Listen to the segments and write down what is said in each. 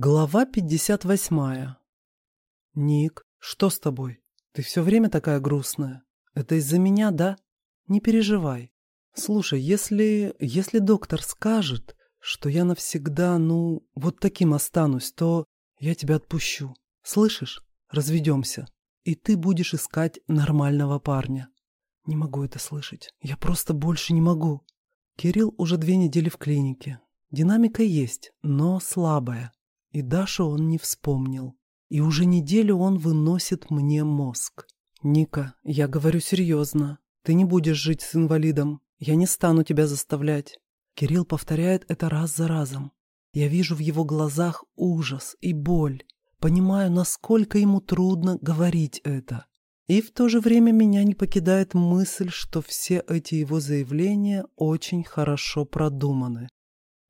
Глава 58. Ник, что с тобой? Ты все время такая грустная. Это из-за меня, да? Не переживай. Слушай, если... если доктор скажет, что я навсегда, ну, вот таким останусь, то я тебя отпущу. Слышишь? Разведемся. И ты будешь искать нормального парня. Не могу это слышать. Я просто больше не могу. Кирилл уже две недели в клинике. Динамика есть, но слабая. И Дашу он не вспомнил. И уже неделю он выносит мне мозг. «Ника, я говорю серьезно. Ты не будешь жить с инвалидом. Я не стану тебя заставлять». Кирилл повторяет это раз за разом. Я вижу в его глазах ужас и боль. Понимаю, насколько ему трудно говорить это. И в то же время меня не покидает мысль, что все эти его заявления очень хорошо продуманы.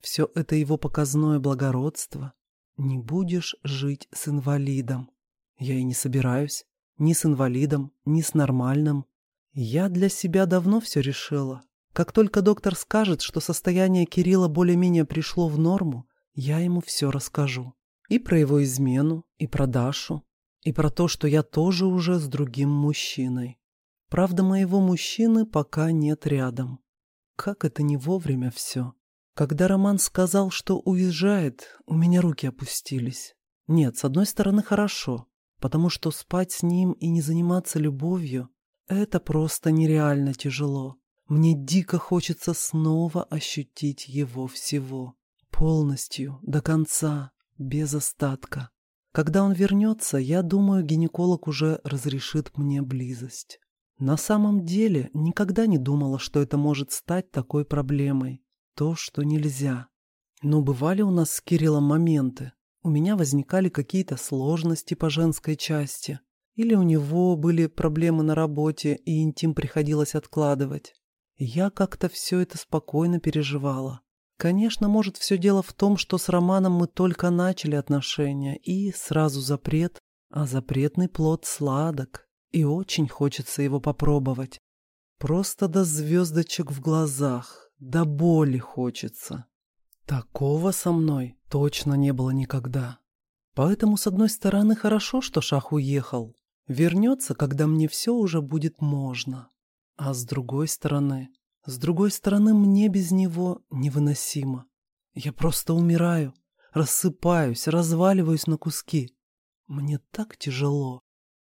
Все это его показное благородство, не будешь жить с инвалидом. Я и не собираюсь. Ни с инвалидом, ни с нормальным. Я для себя давно все решила. Как только доктор скажет, что состояние Кирилла более-менее пришло в норму, я ему все расскажу. И про его измену, и про Дашу, и про то, что я тоже уже с другим мужчиной. Правда, моего мужчины пока нет рядом. Как это не вовремя все. Когда Роман сказал, что уезжает, у меня руки опустились. Нет, с одной стороны хорошо, потому что спать с ним и не заниматься любовью — это просто нереально тяжело. Мне дико хочется снова ощутить его всего. Полностью, до конца, без остатка. Когда он вернется, я думаю, гинеколог уже разрешит мне близость. На самом деле, никогда не думала, что это может стать такой проблемой то, что нельзя. Но бывали у нас с Кириллом моменты. У меня возникали какие-то сложности по женской части. Или у него были проблемы на работе, и интим приходилось откладывать. Я как-то все это спокойно переживала. Конечно, может, все дело в том, что с Романом мы только начали отношения, и сразу запрет, а запретный плод сладок, и очень хочется его попробовать. Просто до звездочек в глазах, до боли хочется. Такого со мной точно не было никогда. Поэтому, с одной стороны, хорошо, что Шах уехал. Вернется, когда мне все уже будет можно. А с другой стороны... С другой стороны, мне без него невыносимо. Я просто умираю, рассыпаюсь, разваливаюсь на куски. Мне так тяжело.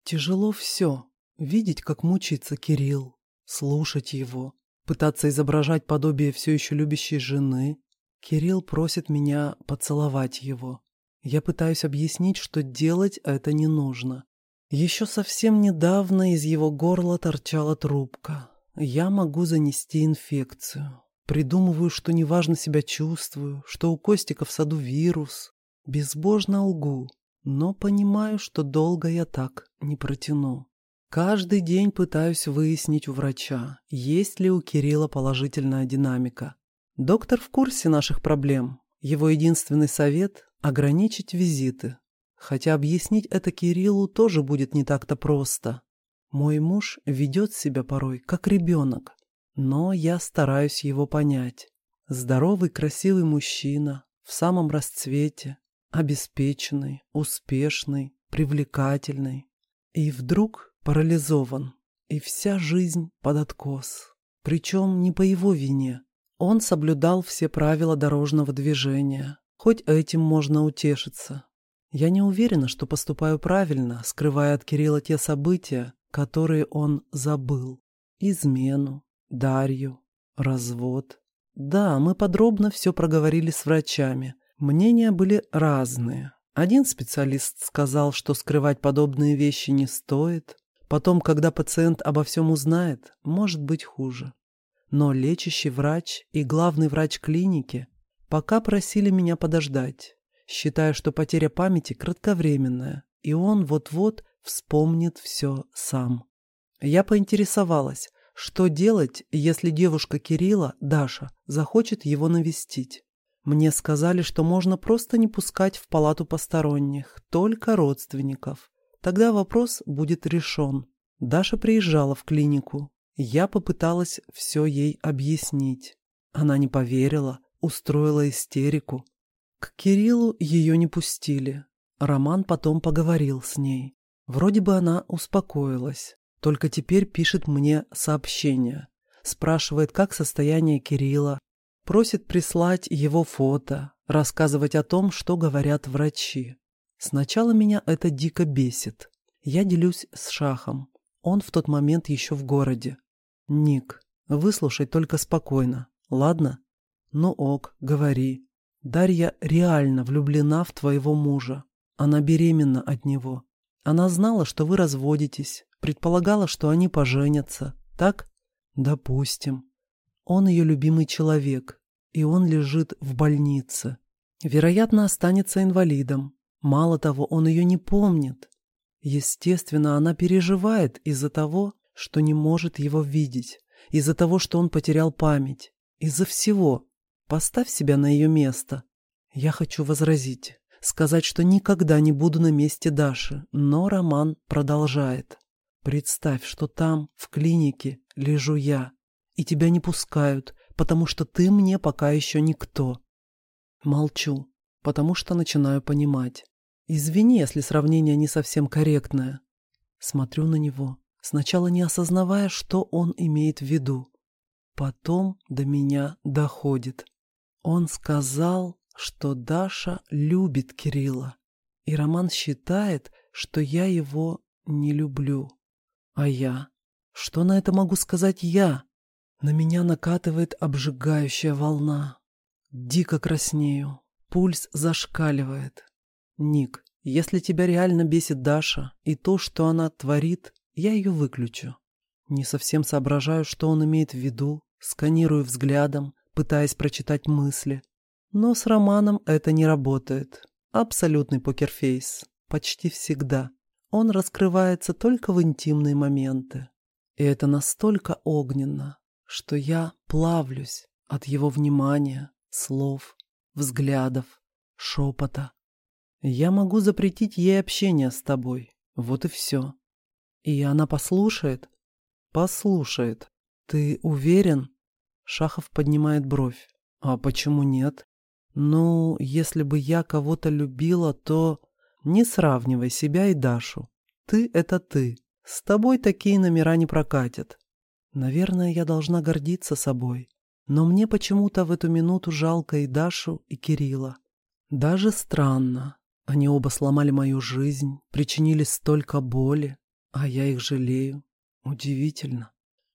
Тяжело все. Видеть, как мучается Кирилл, слушать его, пытаться изображать подобие все еще любящей жены. Кирилл просит меня поцеловать его. Я пытаюсь объяснить, что делать это не нужно. Еще совсем недавно из его горла торчала трубка. Я могу занести инфекцию. Придумываю, что неважно себя чувствую, что у Костика в саду вирус. Безбожно лгу, но понимаю, что долго я так не протяну. Каждый день пытаюсь выяснить у врача, есть ли у Кирилла положительная динамика. Доктор в курсе наших проблем. Его единственный совет – ограничить визиты. Хотя объяснить это Кириллу тоже будет не так-то просто. Мой муж ведет себя порой как ребенок, но я стараюсь его понять. Здоровый, красивый мужчина, в самом расцвете, обеспеченный, успешный, привлекательный. И вдруг парализован, и вся жизнь под откос. Причем не по его вине. Он соблюдал все правила дорожного движения. Хоть этим можно утешиться. Я не уверена, что поступаю правильно, скрывая от Кирилла те события, которые он забыл. Измену, Дарью, развод. Да, мы подробно все проговорили с врачами. Мнения были разные. Один специалист сказал, что скрывать подобные вещи не стоит, Потом, когда пациент обо всем узнает, может быть хуже. Но лечащий врач и главный врач клиники пока просили меня подождать, считая, что потеря памяти кратковременная, и он вот-вот вспомнит все сам. Я поинтересовалась, что делать, если девушка Кирилла, Даша, захочет его навестить. Мне сказали, что можно просто не пускать в палату посторонних, только родственников, Тогда вопрос будет решен. Даша приезжала в клинику. Я попыталась все ей объяснить. Она не поверила, устроила истерику. К Кириллу ее не пустили. Роман потом поговорил с ней. Вроде бы она успокоилась. Только теперь пишет мне сообщение. Спрашивает, как состояние Кирилла. Просит прислать его фото, рассказывать о том, что говорят врачи. Сначала меня это дико бесит. Я делюсь с Шахом. Он в тот момент еще в городе. Ник, выслушай только спокойно, ладно? Ну ок, говори. Дарья реально влюблена в твоего мужа. Она беременна от него. Она знала, что вы разводитесь, предполагала, что они поженятся. Так? Допустим. Он ее любимый человек, и он лежит в больнице. Вероятно, останется инвалидом. Мало того, он ее не помнит. Естественно, она переживает из-за того, что не может его видеть, из-за того, что он потерял память, из-за всего. Поставь себя на ее место. Я хочу возразить, сказать, что никогда не буду на месте Даши, но Роман продолжает. Представь, что там, в клинике, лежу я, и тебя не пускают, потому что ты мне пока еще никто. Молчу, потому что начинаю понимать. Извини, если сравнение не совсем корректное. Смотрю на него, сначала не осознавая, что он имеет в виду. Потом до меня доходит. Он сказал, что Даша любит Кирилла, и Роман считает, что я его не люблю. А я? Что на это могу сказать я? На меня накатывает обжигающая волна. Дико краснею. Пульс зашкаливает. Ник, если тебя реально бесит Даша и то, что она творит, я ее выключу. Не совсем соображаю, что он имеет в виду, сканирую взглядом, пытаясь прочитать мысли. Но с Романом это не работает. Абсолютный покерфейс. Почти всегда. Он раскрывается только в интимные моменты. И это настолько огненно, что я плавлюсь от его внимания, слов, взглядов, шепота. Я могу запретить ей общение с тобой. Вот и все. И она послушает? Послушает. Ты уверен? Шахов поднимает бровь. А почему нет? Ну, если бы я кого-то любила, то... Не сравнивай себя и Дашу. Ты — это ты. С тобой такие номера не прокатят. Наверное, я должна гордиться собой. Но мне почему-то в эту минуту жалко и Дашу, и Кирилла. Даже странно. Они оба сломали мою жизнь, причинили столько боли, а я их жалею. Удивительно.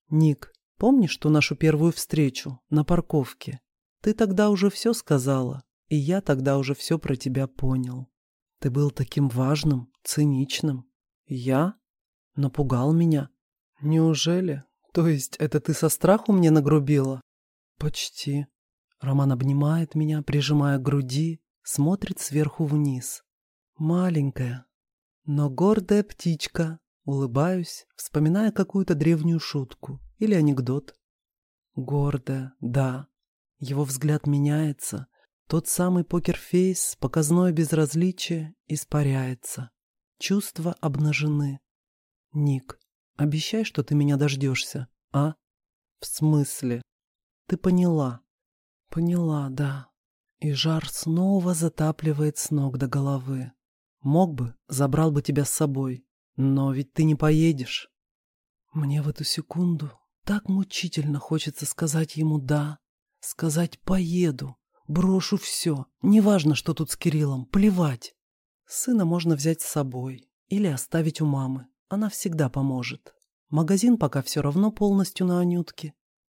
Ник, помнишь ту нашу первую встречу на парковке? Ты тогда уже все сказала, и я тогда уже все про тебя понял. Ты был таким важным, циничным. Я? Напугал меня. Неужели? То есть это ты со страху мне нагрубила? Почти. Роман обнимает меня, прижимая к груди, смотрит сверху вниз. Маленькая, но гордая птичка. Улыбаюсь, вспоминая какую-то древнюю шутку или анекдот. Гордая, да. Его взгляд меняется. Тот самый покерфейс, показное безразличие, испаряется. Чувства обнажены. Ник, обещай, что ты меня дождешься, а? В смысле? Ты поняла. Поняла, да и жар снова затапливает с ног до головы. Мог бы, забрал бы тебя с собой, но ведь ты не поедешь. Мне в эту секунду так мучительно хочется сказать ему «да», сказать «поеду», брошу все, неважно, что тут с Кириллом, плевать. Сына можно взять с собой или оставить у мамы, она всегда поможет. Магазин пока все равно полностью на Анютке.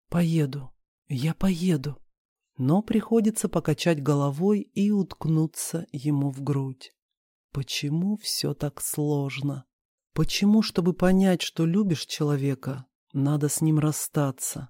Поеду, я поеду но приходится покачать головой и уткнуться ему в грудь. Почему все так сложно? Почему, чтобы понять, что любишь человека, надо с ним расстаться?